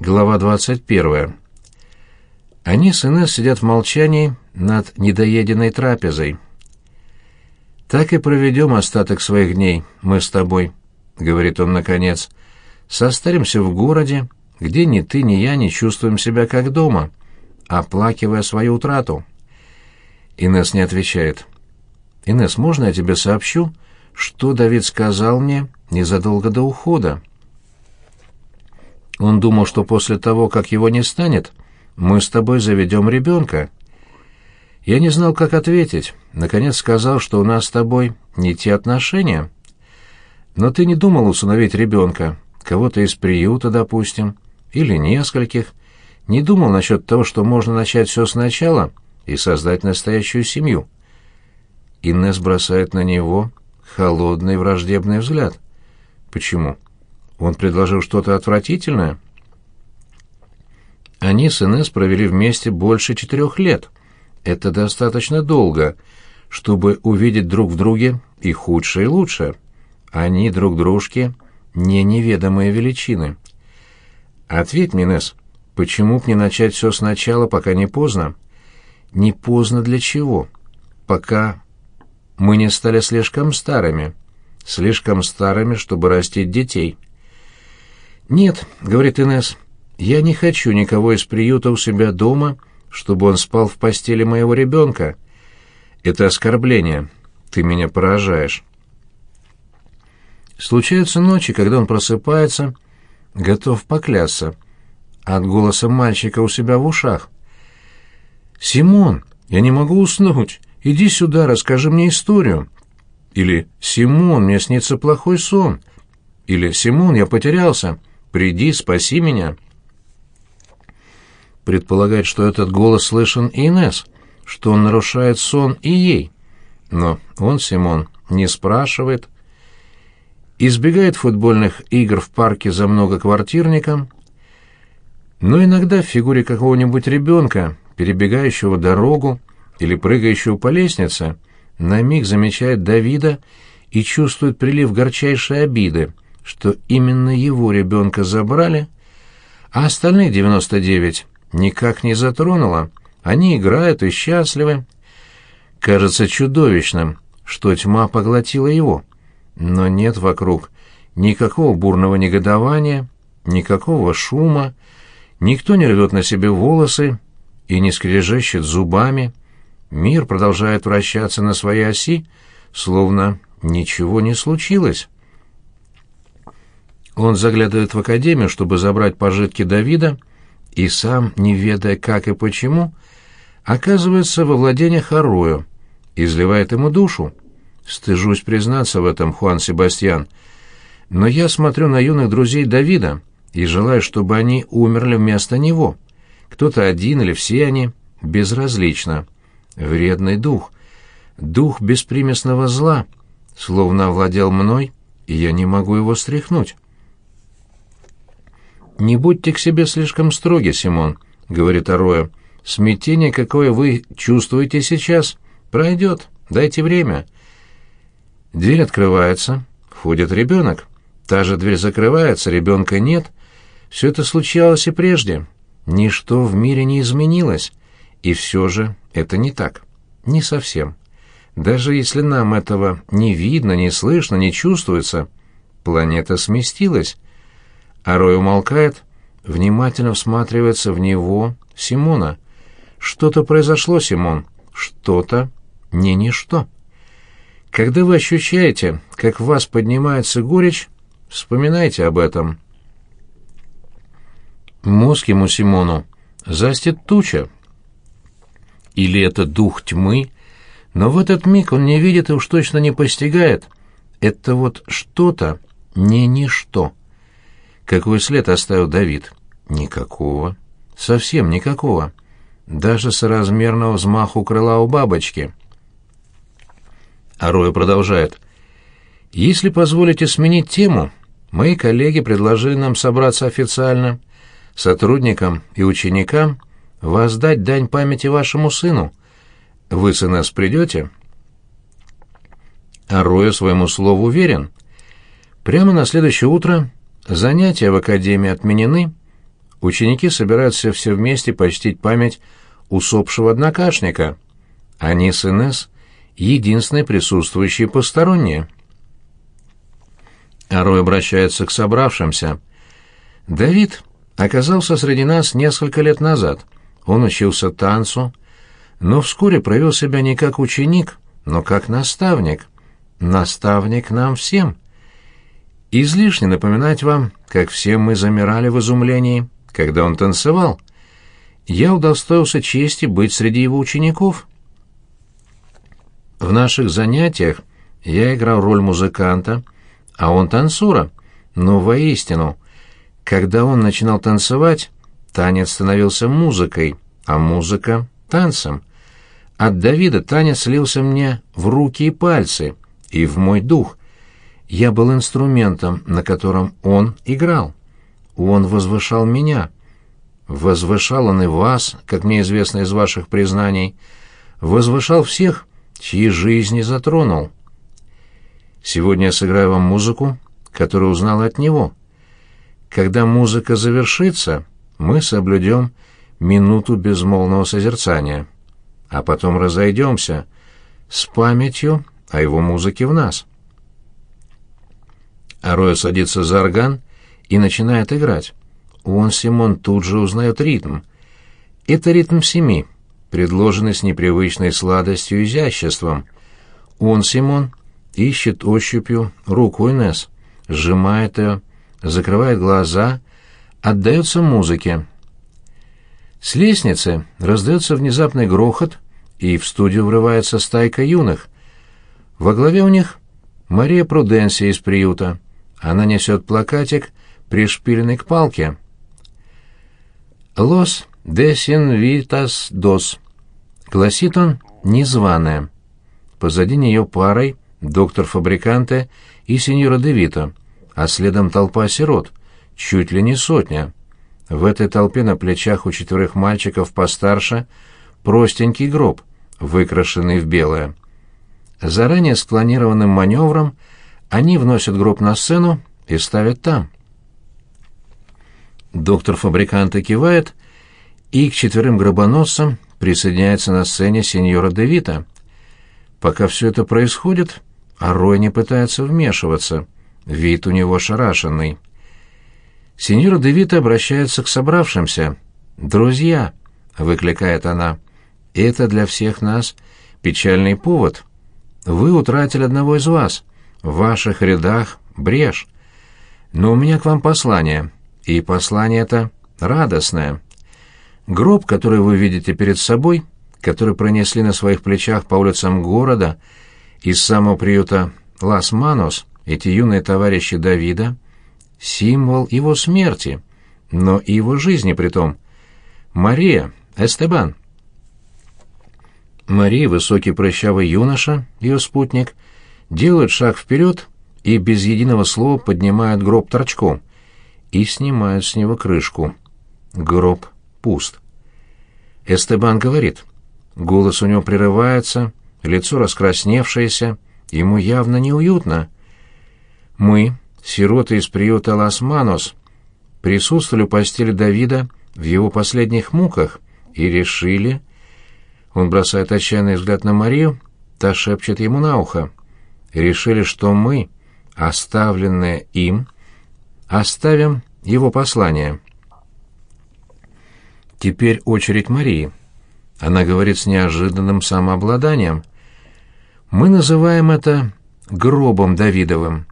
Глава 21. Они с Инесс сидят в молчании над недоеденной трапезой. «Так и проведем остаток своих дней, мы с тобой», — говорит он наконец. «Состаримся в городе, где ни ты, ни я не чувствуем себя как дома, оплакивая свою утрату». Инесс не отвечает. «Инесс, можно я тебе сообщу, что Давид сказал мне незадолго до ухода?» Он думал, что после того, как его не станет, мы с тобой заведем ребенка. Я не знал, как ответить. Наконец сказал, что у нас с тобой не те отношения. Но ты не думал усыновить ребенка, кого-то из приюта, допустим, или нескольких. Не думал насчет того, что можно начать все сначала и создать настоящую семью. Инесс бросает на него холодный враждебный взгляд. Почему? Он предложил что-то отвратительное? Они с Инесс провели вместе больше четырех лет. Это достаточно долго, чтобы увидеть друг в друге и худшее, и лучшее. Они друг дружке не неведомые величины. Ответь мне, Инесс, почему б не начать все сначала, пока не поздно? Не поздно для чего? Пока мы не стали слишком старыми. Слишком старыми, чтобы растить детей. «Нет», — говорит Инесс, — «я не хочу никого из приюта у себя дома, чтобы он спал в постели моего ребенка. Это оскорбление. Ты меня поражаешь». Случаются ночи, когда он просыпается, готов поклясться, от голоса мальчика у себя в ушах. «Симон, я не могу уснуть. Иди сюда, расскажи мне историю». Или «Симон, мне снится плохой сон». Или «Симон, я потерялся. Приди, спаси меня. Предполагает, что этот голос слышен Инес, что он нарушает сон и ей. Но он, Симон, не спрашивает. Избегает футбольных игр в парке за многоквартирником. Но иногда в фигуре какого-нибудь ребенка, перебегающего дорогу или прыгающего по лестнице, на миг замечает Давида и чувствует прилив горчайшей обиды — что именно его ребенка забрали, а остальные 99 никак не затронуло. Они играют и счастливы. Кажется чудовищным, что тьма поглотила его. Но нет вокруг никакого бурного негодования, никакого шума, никто не рвет на себе волосы и не скрежещет зубами. Мир продолжает вращаться на своей оси, словно ничего не случилось. Он заглядывает в академию, чтобы забрать пожитки Давида, и сам, не ведая как и почему, оказывается во владениях Арою, изливает ему душу. Стыжусь признаться в этом, Хуан Себастьян, но я смотрю на юных друзей Давида и желаю, чтобы они умерли вместо него. Кто-то один или все они, безразлично. Вредный дух, дух беспримесного зла, словно овладел мной, и я не могу его стряхнуть. «Не будьте к себе слишком строги, Симон», — говорит Ароя. «Смятение, какое вы чувствуете сейчас, пройдет. Дайте время». Дверь открывается, входит ребенок. Та же дверь закрывается, ребенка нет. Все это случалось и прежде. Ничто в мире не изменилось. И все же это не так. Не совсем. Даже если нам этого не видно, не слышно, не чувствуется, планета сместилась. Арой умолкает, внимательно всматривается в него, Симона. Что-то произошло, Симон. Что-то, не ничто. Когда вы ощущаете, как в вас поднимается горечь, вспоминайте об этом. Мозг ему Симону застит туча. Или это дух тьмы, но в этот миг он не видит и уж точно не постигает. Это вот что-то, не ничто. Какой след оставил Давид? Никакого. Совсем никакого. Даже соразмерного взмаху крыла у бабочки. Ароя продолжает. «Если позволите сменить тему, мои коллеги предложили нам собраться официально, сотрудникам и ученикам, воздать дань памяти вашему сыну. Вы с нас придете?» Ароя своему слову уверен. Прямо на следующее утро Занятия в академии отменены. ученики собираются все вместе почтить память усопшего однокашника. Они с Инесс единственные присутствующие посторонние. Арой обращается к собравшимся. «Давид оказался среди нас несколько лет назад. Он учился танцу, но вскоре проявил себя не как ученик, но как наставник. Наставник нам всем. Излишне напоминать вам, как все мы замирали в изумлении, когда он танцевал. Я удостоился чести быть среди его учеников. В наших занятиях я играл роль музыканта, а он танцора. Но воистину, когда он начинал танцевать, танец становился музыкой, а музыка — танцем. От Давида танец слился мне в руки и пальцы, и в мой дух. Я был инструментом, на котором он играл. Он возвышал меня. Возвышал он и вас, как мне известно из ваших признаний. Возвышал всех, чьи жизни затронул. Сегодня я сыграю вам музыку, которую узнал от него. Когда музыка завершится, мы соблюдем минуту безмолвного созерцания, а потом разойдемся с памятью о его музыке в нас. Ароя садится за орган и начинает играть. Он, Симон, тут же узнает ритм. Это ритм семи — предложенный с непривычной сладостью и изяществом. Он, Симон, ищет ощупью руку Инесс, сжимает ее, закрывает глаза, отдается музыке. С лестницы раздается внезапный грохот, и в студию врывается стайка юных. Во главе у них Мария Пруденсия из приюта. Она несет плакатик, пришпиленный к палке. «Лос «Десин витас дос». Гласит он «незваная». Позади нее парой доктор Фабриканте и сеньора Девито, а следом толпа сирот, чуть ли не сотня. В этой толпе на плечах у четверых мальчиков постарше простенький гроб, выкрашенный в белое. Заранее спланированным маневром они вносят гроб на сцену и ставят там. Доктор Фабриканте кивает — и к четверым гробоносцам присоединяется на сцене сеньора Девита. Пока все это происходит, Арой не пытается вмешиваться, вид у него шарашенный. Сеньора Девита обращается к собравшимся. «Друзья!» — выкликает она. «Это для всех нас печальный повод. Вы утратили одного из вас. В ваших рядах брешь. Но у меня к вам послание, и послание это радостное». Гроб, который вы видите перед собой, который пронесли на своих плечах по улицам города из самого приюта Лас-Манос, эти юные товарищи Давида, символ его смерти, но и его жизни при том. Мария, Эстебан. Мария, высокий прыщавый юноша, ее спутник, делают шаг вперед и без единого слова поднимают гроб торчком и снимают с него крышку. Гроб пуст. Эстебан говорит. Голос у него прерывается, лицо раскрасневшееся, ему явно неуютно. Мы, сироты из приюта Лас-Манос, присутствовали у постели Давида в его последних муках и решили... Он бросает отчаянный взгляд на Марию, та шепчет ему на ухо. Решили, что мы, оставленные им, оставим его послание. Теперь очередь Марии. Она говорит с неожиданным самообладанием. Мы называем это гробом Давидовым.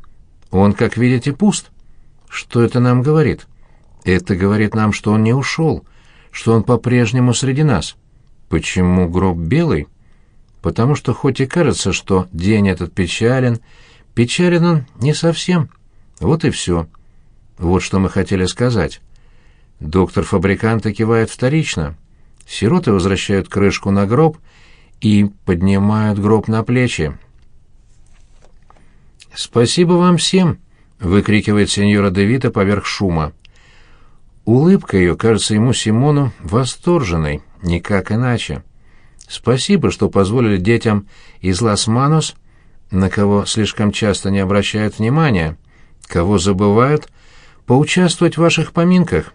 Он, как видите, пуст. Что это нам говорит? Это говорит нам, что он не ушел, что он по-прежнему среди нас. Почему гроб белый? Потому что хоть и кажется, что день этот печален, печален он не совсем. Вот и все. Вот что мы хотели сказать. Доктор фабриканта кивает вторично. Сироты возвращают крышку на гроб и поднимают гроб на плечи. «Спасибо вам всем!» — выкрикивает сеньора Девита поверх шума. Улыбка ее кажется ему Симону восторженной, никак иначе. Спасибо, что позволили детям из Лас-Манос, на кого слишком часто не обращают внимания, кого забывают, поучаствовать в ваших поминках.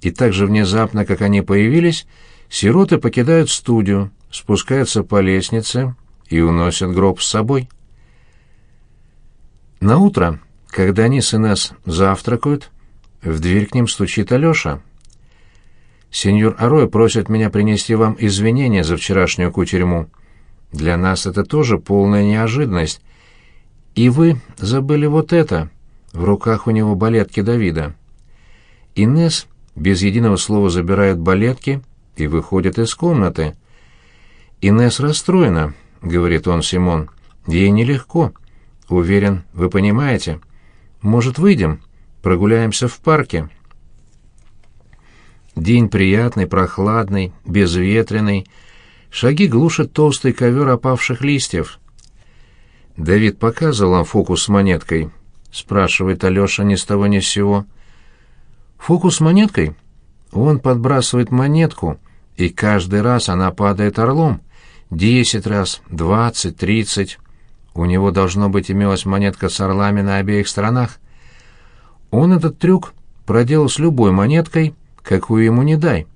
и так же внезапно, как они появились, сироты покидают студию, спускаются по лестнице и уносят гроб с собой. На утро, когда они с Инесс завтракают, в дверь к ним стучит Алеша. «Сеньор Арой просит меня принести вам извинения за вчерашнюю кутерьму. Для нас это тоже полная неожиданность. И вы забыли вот это. В руках у него балетки Давида». Инесс без единого слова забирает балетки и выходит из комнаты. «Инесс расстроена», — говорит он Симон. «Ей нелегко. Уверен, вы понимаете. Может, выйдем? Прогуляемся в парке?» День приятный, прохладный, безветренный. Шаги глушат толстый ковер опавших листьев. «Давид показывал вам фокус с монеткой?» — спрашивает Алеша ни с того ни с сего. «Фокус с монеткой?» Он подбрасывает монетку, и каждый раз она падает орлом. Десять раз, двадцать, тридцать. У него, должно быть, имелась монетка с орлами на обеих сторонах. Он этот трюк проделал с любой монеткой, какую ему не дай.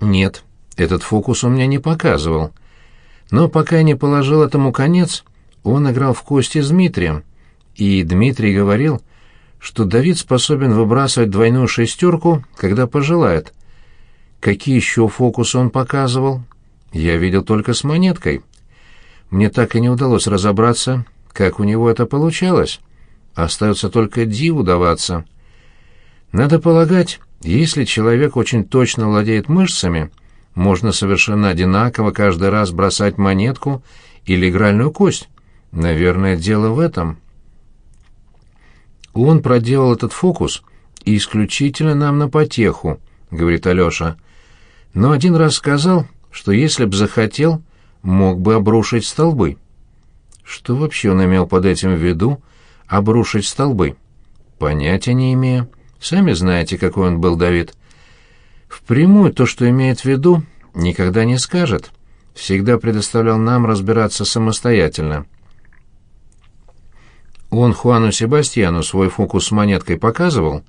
Нет, этот фокус он мне не показывал. Но пока я не положил этому конец, он играл в кости с Дмитрием, и Дмитрий говорил, что Давид способен выбрасывать двойную шестерку, когда пожелает. Какие еще фокусы он показывал? Я видел только с монеткой. Мне так и не удалось разобраться, как у него это получалось. Остается только диву даваться. Надо полагать, если человек очень точно владеет мышцами, можно совершенно одинаково каждый раз бросать монетку или игральную кость. Наверное, дело в этом. Он проделал этот фокус исключительно нам на потеху, говорит Алёша. Но один раз сказал, что если б захотел, мог бы обрушить столбы. Что вообще он имел под этим в виду обрушить столбы? Понятия не имею. Сами знаете, какой он был, Давид. Впрямую то, что имеет в виду, никогда не скажет. Всегда предоставлял нам разбираться самостоятельно. Он Хуану Себастьяну свой фокус с монеткой показывал?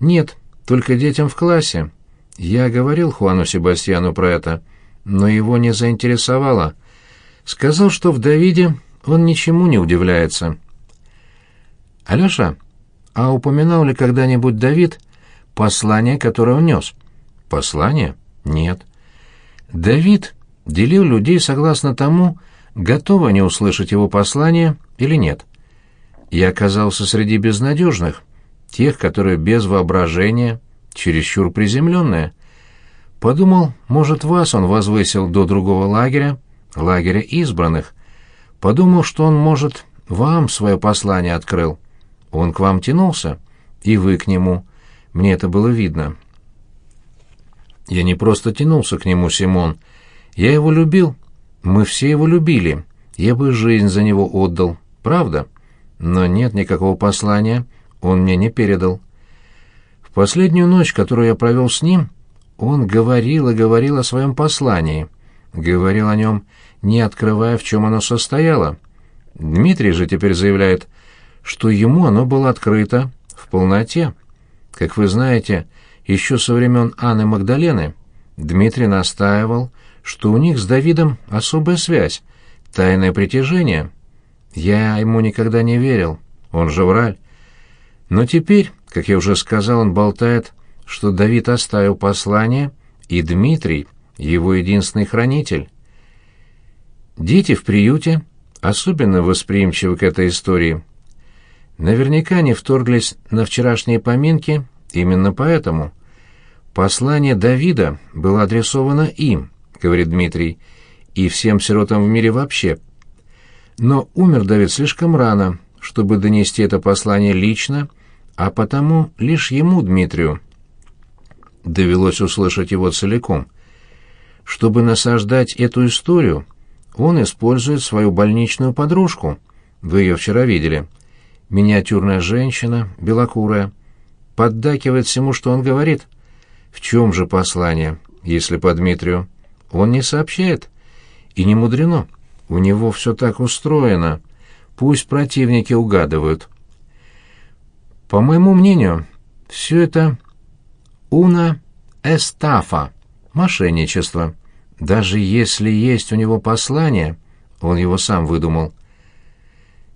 Нет, только детям в классе. Я говорил Хуану Себастьяну про это, но его не заинтересовало. Сказал, что в Давиде он ничему не удивляется. Алёша, а упоминал ли когда-нибудь Давид послание, которое он нес? Послание? Нет. Давид делил людей согласно тому, готовы они услышать его послание или нет. Я оказался среди безнадежных, тех, которые без воображения, чересчур приземленные. Подумал, может, вас он возвысил до другого лагеря, лагеря избранных. Подумал, что он, может, вам свое послание открыл. Он к вам тянулся, и вы к нему. Мне это было видно. Я не просто тянулся к нему, Симон. Я его любил. Мы все его любили. Я бы жизнь за него отдал. Правда?» но нет никакого послания, он мне не передал. В последнюю ночь, которую я провел с ним, он говорил и говорил о своем послании, говорил о нем, не открывая, в чем оно состояло. Дмитрий же теперь заявляет, что ему оно было открыто в полноте. Как вы знаете, еще со времен Анны Магдалены Дмитрий настаивал, что у них с Давидом особая связь, тайное притяжение — я ему никогда не верил, он же враль. Но теперь, как я уже сказал, он болтает, что Давид оставил послание, и Дмитрий — его единственный хранитель. Дети в приюте особенно восприимчивы к этой истории. Наверняка не вторглись на вчерашние поминки именно поэтому. Послание Давида было адресовано им, говорит Дмитрий, и всем сиротам в мире вообще, но умер Давид слишком рано, чтобы донести это послание лично, а потому лишь ему, Дмитрию, довелось услышать его целиком. Чтобы насаждать эту историю, он использует свою больничную подружку. Вы ее вчера видели. Миниатюрная женщина, белокурая. Поддакивает всему, что он говорит. В чем же послание, если по Дмитрию? Он не сообщает. И не мудрено. У него все так устроено. Пусть противники угадывают. По моему мнению, все это Уна эстафа, мошенничество. Даже если есть у него послание, он его сам выдумал.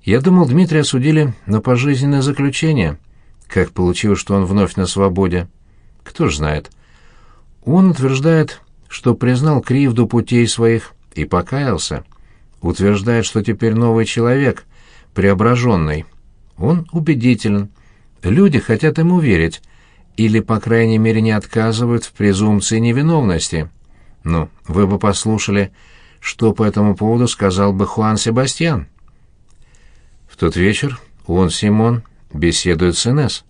Я думал, Дмитрия осудили на пожизненное заключение. Как получилось, что он вновь на свободе? Кто ж знает. Он утверждает, что признал кривду путей своих и покаялся. Утверждает, что теперь новый человек, преображенный. Он убедителен. Люди хотят ему верить, или, по крайней мере, не отказывают в презумпции невиновности. Ну, вы бы послушали, что по этому поводу сказал бы Хуан Себастьян. Тот вечер он, Симон, беседует с Инес.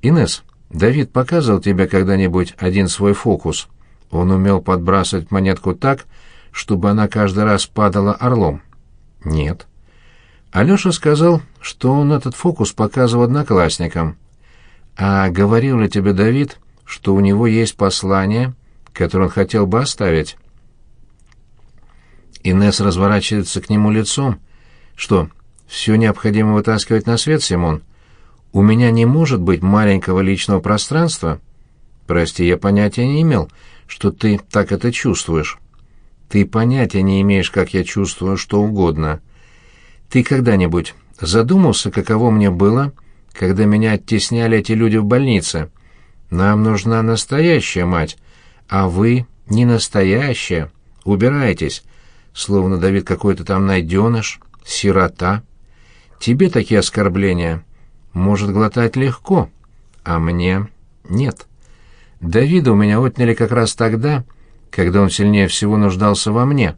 «Инес, Давид показывал тебе когда-нибудь один свой фокус? Он умел подбрасывать монетку так, чтобы она каждый раз падала орлом?» «Нет». Алеша сказал, что он этот фокус показывал одноклассникам. «А говорил ли тебе Давид, что у него есть послание, которое он хотел бы оставить?» Инесс разворачивается к нему лицом. «Что, все необходимо вытаскивать на свет, Симон? У меня не может быть маленького личного пространства?» «Прости, я понятия не имел, что ты так это чувствуешь». «Ты понятия не имеешь, как я чувствую что угодно. Ты когда-нибудь задумался, каково мне было, когда меня оттесняли эти люди в больнице. Нам нужна настоящая мать, а вы не настоящая. Убирайтесь, словно Давид какой-то там найденыш, сирота. Тебе такие оскорбления может глотать легко, а мне нет. Давида у меня отняли как раз тогда, когда он сильнее всего нуждался во мне,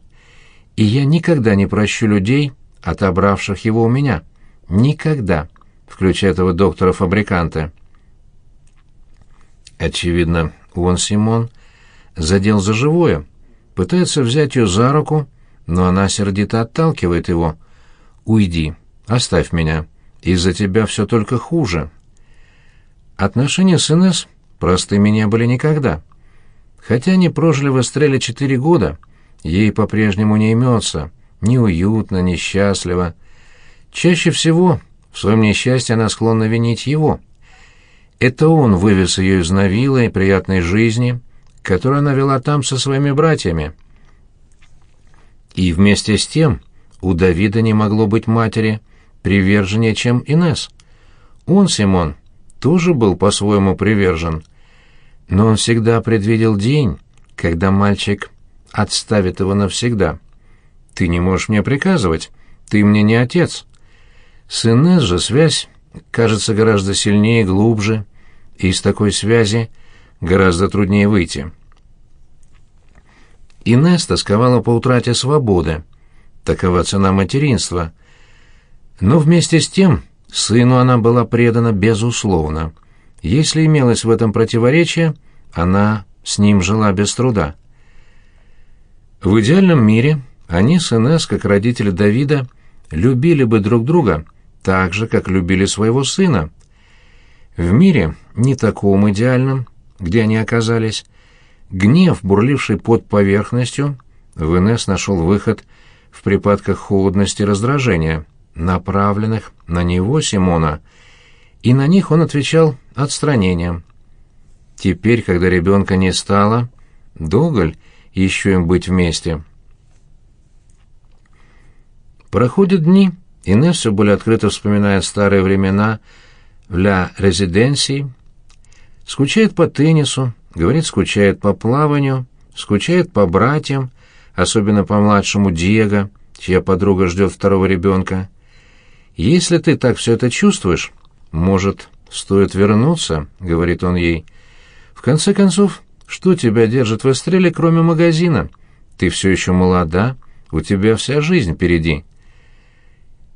и я никогда не прощу людей, отобравших его у меня. Никогда включая этого доктора-фабриканта. Очевидно, он Симон задел за живое, пытается взять ее за руку, но она сердито отталкивает его. «Уйди, оставь меня, из-за тебя все только хуже». Отношения с Инесс простыми не были никогда. Хотя они прожили в Эстреле четыре года, ей по-прежнему не имется, ни уютно, ни счастливо. Чаще всего в своем несчастье она склонна винить его. Это он вывез ее из Навилы и приятной жизни, которую она вела там со своими братьями. И вместе с тем у Давида не могло быть матери приверженнее, чем Инес. Он, Симон, тоже был по-своему привержен, но он всегда предвидел день, когда мальчик отставит его навсегда. «Ты не можешь мне приказывать, ты мне не отец». С Инесс же связь кажется гораздо сильнее и глубже, и из такой связи гораздо труднее выйти. Инесс тосковала по утрате свободы. Такова цена материнства. Но вместе с тем сыну она была предана безусловно. Если имелось в этом противоречие, она с ним жила без труда. В идеальном мире они с Инесс, как родители Давида, любили бы друг друга так же, как любили своего сына. В мире, не таком идеальном, где они оказались, гнев, бурливший под поверхностью, в Инесс нашел выход в припадках холодности и раздражения, направленных на него, Симона, и на них он отвечал отстранением. Теперь, когда ребенка не стало, долго еще им быть вместе? Проходят дни, Инесс все более открыто вспоминает старые времена в «Ля Резиденции», скучает по теннису, говорит, скучает по плаванию, скучает по братьям, особенно по младшему Диего, чья подруга ждет второго ребенка. «Если ты так все это чувствуешь, может, стоит вернуться?» — говорит он ей. «В конце концов, что тебя держит в эстреле, кроме магазина? Ты все еще молода, у тебя вся жизнь впереди».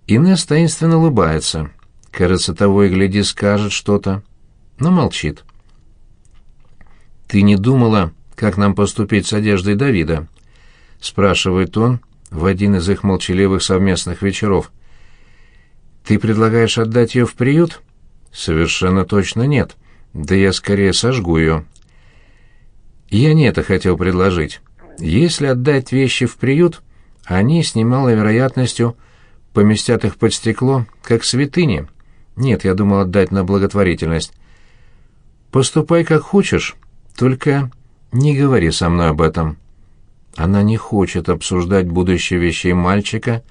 Инесс таинственно улыбается. Кажется, того и гляди скажет что-то, но молчит. «Ты не думала, как нам поступить с одеждой Давида?» — спрашивает он в один из их молчаливых совместных вечеров. «Ты предлагаешь отдать ее в приют?» «Совершенно точно нет. Да я скорее сожгу ее». «Я не это хотел предложить. Если отдать вещи в приют, они с немалой вероятностью поместят их под стекло, как святыни. Нет, я думал отдать на благотворительность. Поступай как хочешь, только не говори со мной об этом». Она не хочет обсуждать будущее вещей мальчика,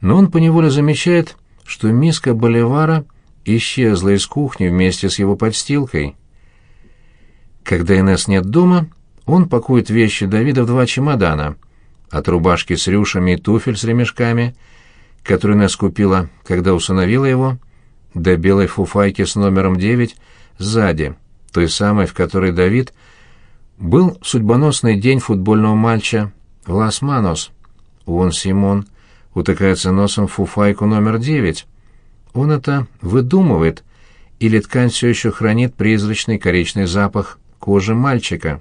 но он поневоле замечает, что миска боливара исчезла из кухни вместе с его подстилкой. Когда Инесс нет дома, он пакует вещи Давида в два чемодана, от рубашки с рюшами и туфель с ремешками, которые Инесс купила, когда усыновила его, до белой фуфайки с номером 9 сзади, той самой, в которой Давид был судьбоносный день футбольного матча в Лас-Манос. Он, Симон, утыкается носом в фуфайку номер девять. Он это выдумывает, или ткань все еще хранит призрачный коричный запах кожи мальчика.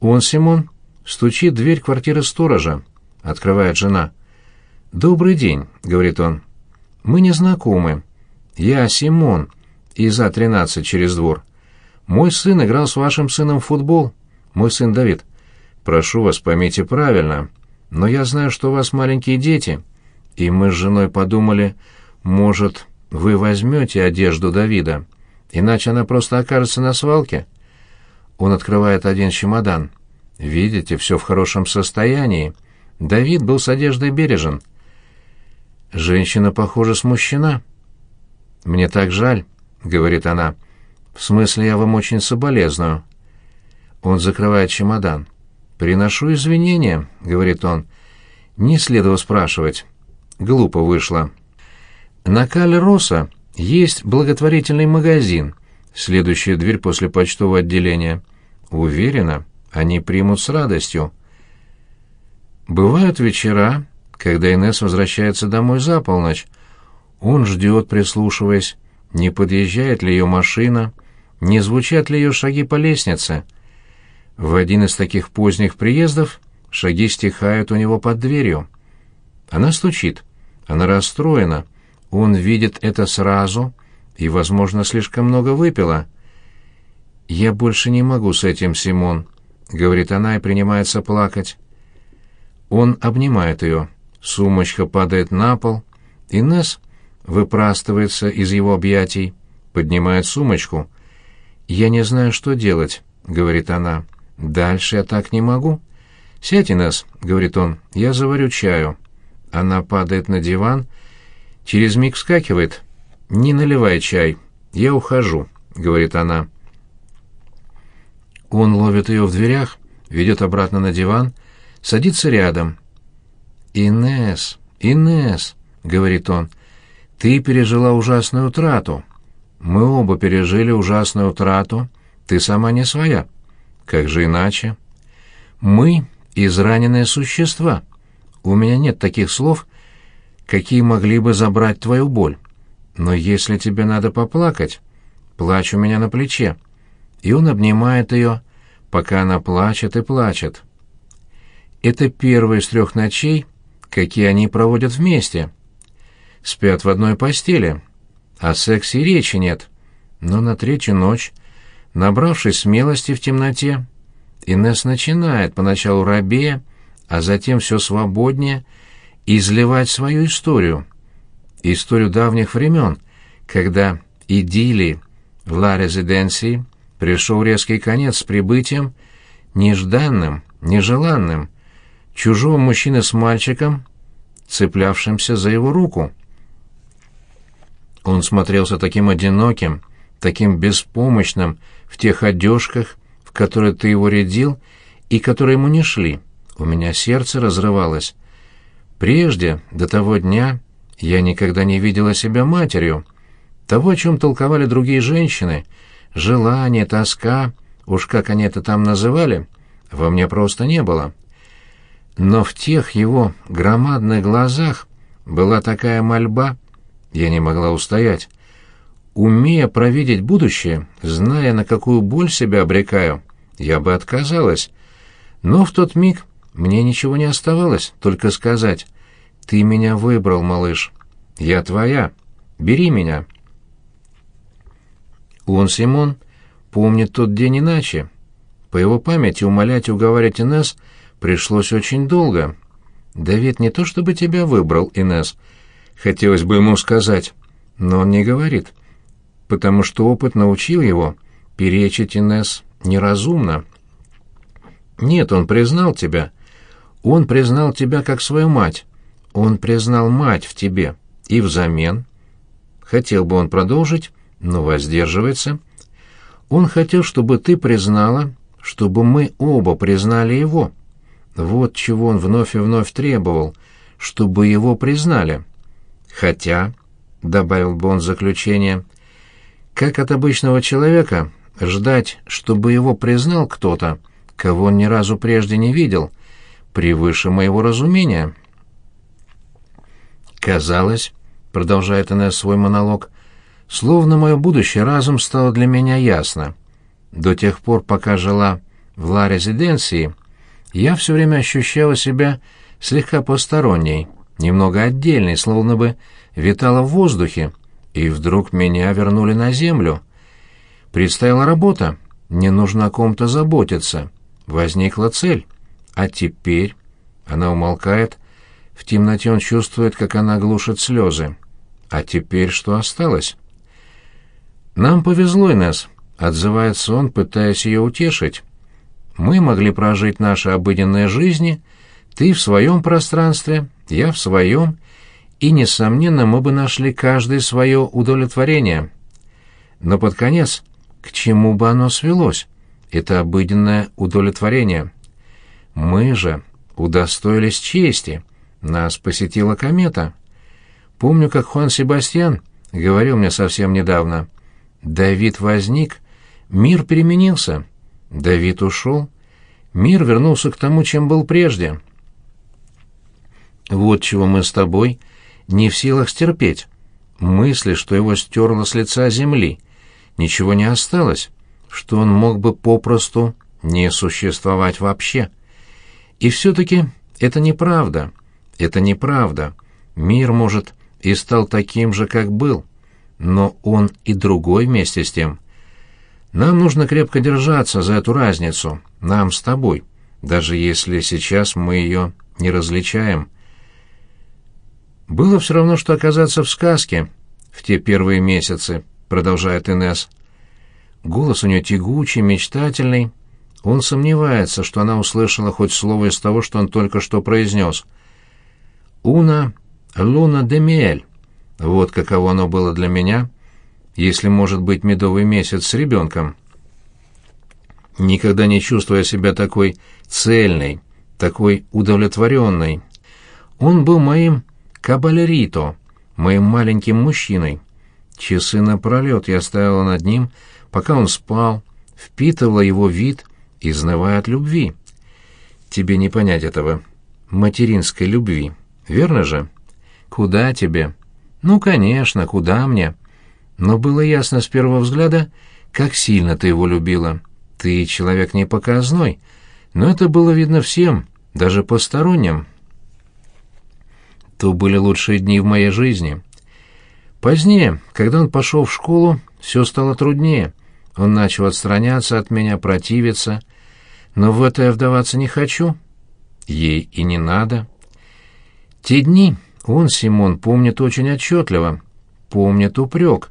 Он, Симон, стучит в дверь квартиры сторожа. Открывает жена. «Добрый день», — говорит он. «Мы не знакомы. Я Симон, из А-13 через двор. Мой сын играл с вашим сыном в футбол. Мой сын Давид. Прошу вас, поймите правильно, но я знаю, что у вас маленькие дети, и мы с женой подумали, может, вы возьмете одежду Давида, иначе она просто окажется на свалке. Он открывает один чемодан. Видите, все в хорошем состоянии. Давид был с одеждой бережен. Женщина, похоже, смущена. «Мне так жаль», — говорит она, — «В смысле, я вам очень соболезную». Он закрывает чемодан. «Приношу извинения», — говорит он. «Не следовало спрашивать. Глупо вышло». На Кале Роса есть благотворительный магазин, следующая дверь после почтового отделения. Уверена, они примут с радостью. Бывают вечера, когда Инесс возвращается домой за полночь. Он ждет, прислушиваясь, не подъезжает ли ее машина, не звучат ли ее шаги по лестнице. В один из таких поздних приездов шаги стихают у него под дверью. Она стучит. Она расстроена. Он видит это сразу и, возможно, слишком много выпила. «Я больше не могу с этим, Симон», — говорит она и принимается плакать. Он обнимает ее. Сумочка падает на пол. Инесс выпрастывается из его объятий, поднимает сумочку — «Я не знаю, что делать», — говорит она. «Дальше я так не могу». «Сядь, Инесс», — говорит он, — «я заварю чаю». Она падает на диван, через миг вскакивает. «Не наливай чай, я ухожу», — говорит она. Он ловит ее в дверях, ведет обратно на диван, садится рядом. «Инесс, Инесс», — говорит он, — «ты пережила ужасную утрату. Мы оба пережили ужасную утрату. Ты сама не своя. Как же иначе? Мы — израненные существа. У меня нет таких слов, какие могли бы забрать твою боль. Но если тебе надо поплакать, плачь у меня на плече. И он обнимает ее, пока она плачет и плачет. Это первая из трех ночей, какие они проводят вместе. Спят в одной постели — о сексе речи нет. Но на третью ночь, набравшись смелости в темноте, Инесс начинает поначалу рабея, а затем все свободнее изливать свою историю. Историю давних времен, когда идиллии в Ла Резиденции пришел резкий конец с прибытием, нежданным, нежеланным, чужого мужчины с мальчиком, цеплявшимся за его руку. Он смотрелся таким одиноким, таким беспомощным в тех одежках, в которые ты его рядил и которые ему не шли. У меня сердце разрывалось. Прежде, до того дня, я никогда не видела себя матерью. Того, о чем толковали другие женщины, желание, тоска, уж как они это там называли, во мне просто не было. Но в тех его громадных глазах была такая мольба, я не могла устоять. Умея провидеть будущее, зная, на какую боль себя обрекаю, я бы отказалась. Но в тот миг мне ничего не оставалось, только сказать «Ты меня выбрал, малыш. Я твоя. Бери меня». Он, Симон, помнит тот день иначе. По его памяти умолять и уговаривать Инесс пришлось очень долго. «Давид не то чтобы тебя выбрал, Инесс», Хотелось бы ему сказать, но он не говорит, потому что опыт научил его, Перечить Инесс неразумно. Нет, он признал тебя. Он признал тебя как свою мать. Он признал мать в тебе. И взамен... Хотел бы он продолжить, но воздерживается. Он хотел, чтобы ты признала, чтобы мы оба признали его. Вот чего он вновь и вновь требовал, чтобы его признали. Хотя, — добавил бы он заключение, — как от обычного человека ждать, чтобы его признал кто-то, кого он ни разу прежде не видел, превыше моего разумения. Казалось, — продолжает она свой монолог, — словно мое будущее разум стало для меня ясно. До тех пор, пока жила в Ла-резиденции, я все время ощущала себя слегка посторонней, немного отдельной, словно бы витала в воздухе, и вдруг меня вернули на землю. Предстояла работа, мне нужно о ком-то заботиться. Возникла цель. А теперь... Она умолкает. В темноте он чувствует, как она глушит слезы. А теперь что осталось? «Нам повезло, Инесс», — отзывается он, пытаясь ее утешить. «Мы могли прожить наши обыденные жизни, ты в своем пространстве, я в своем, и, несомненно, мы бы нашли каждое свое удовлетворение. Но под конец, к чему бы оно свелось, это обыденное удовлетворение? Мы же удостоились чести, нас посетила комета». Помню, как Хуан Себастьян говорил мне совсем недавно. Давид возник, мир переменился. Давид ушел, мир вернулся к тому, чем был прежде. Вот чего мы с тобой не в силах стерпеть. Мысли, что его стерло с лица земли. Ничего не осталось, что он мог бы попросту не существовать вообще. И все-таки это неправда. Это неправда. Мир может и стал таким же, как был. Но он и другой вместе с тем. Нам нужно крепко держаться за эту разницу, нам с тобой, даже если сейчас мы ее не различаем. Было все равно, что оказаться в сказке в те первые месяцы, продолжает Инес. Голос у нее тягучий, мечтательный. Он сомневается, что она услышала хоть слово из того, что он только что произнес. «Уна Луна де Миэль. Вот каково оно было для меня, если может быть медовый месяц с ребенком. Никогда не чувствуя себя такой цельной, такой удовлетворенной. Он был моим кабалерито, моим маленьким мужчиной. Часы напролет я стояла над ним, пока он спал, впитывала его вид, изнывая от любви. Тебе не понять этого материнской любви, верно же?» «Куда тебе?» «Ну, конечно, куда мне?» Но было ясно с первого взгляда, как сильно ты его любила. Ты человек не показной, но это было видно всем, даже посторонним. То были лучшие дни в моей жизни. Позднее, когда он пошел в школу, все стало труднее. Он начал отстраняться от меня, противиться. Но в это я вдаваться не хочу. Ей и не надо. Те дни он, Симон, помнит очень отчетливо. Помнит упрек.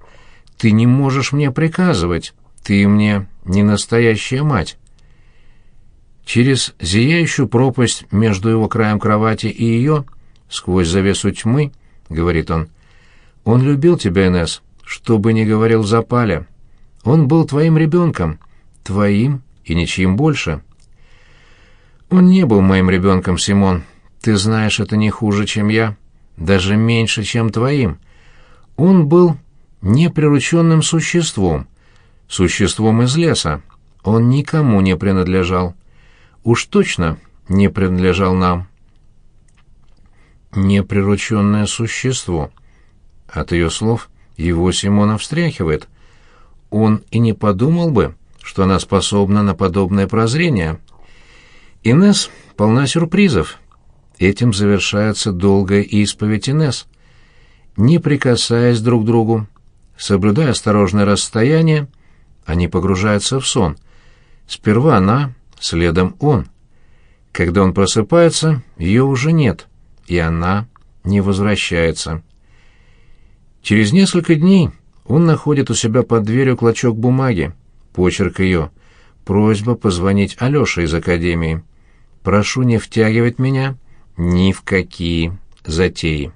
Ты не можешь мне приказывать. Ты мне не настоящая мать. Через зияющую пропасть между его краем кровати и ее, сквозь завесу тьмы, — говорит он, — он любил тебя, Инесс, что бы ни говорил Запаля. Он был твоим ребенком, твоим и ничьим больше. Он не был моим ребенком, Симон. Ты знаешь это не хуже, чем я даже меньше, чем твоим. Он был неприрученным существом, существом из леса. Он никому не принадлежал. Уж точно не принадлежал нам. Неприрученное существо. От ее слов его Симона встряхивает. Он и не подумал бы, что она способна на подобное прозрение. Инес полна сюрпризов. Этим завершается долгая исповедь Инесс. Не прикасаясь друг к другу, соблюдая осторожное расстояние, они погружаются в сон. Сперва она, следом он. Когда он просыпается, ее уже нет, и она не возвращается. Через несколько дней он находит у себя под дверью клочок бумаги. Почерк ее. Просьба позвонить Алёше из академии. Прошу не втягивать меня ни в какие затеи.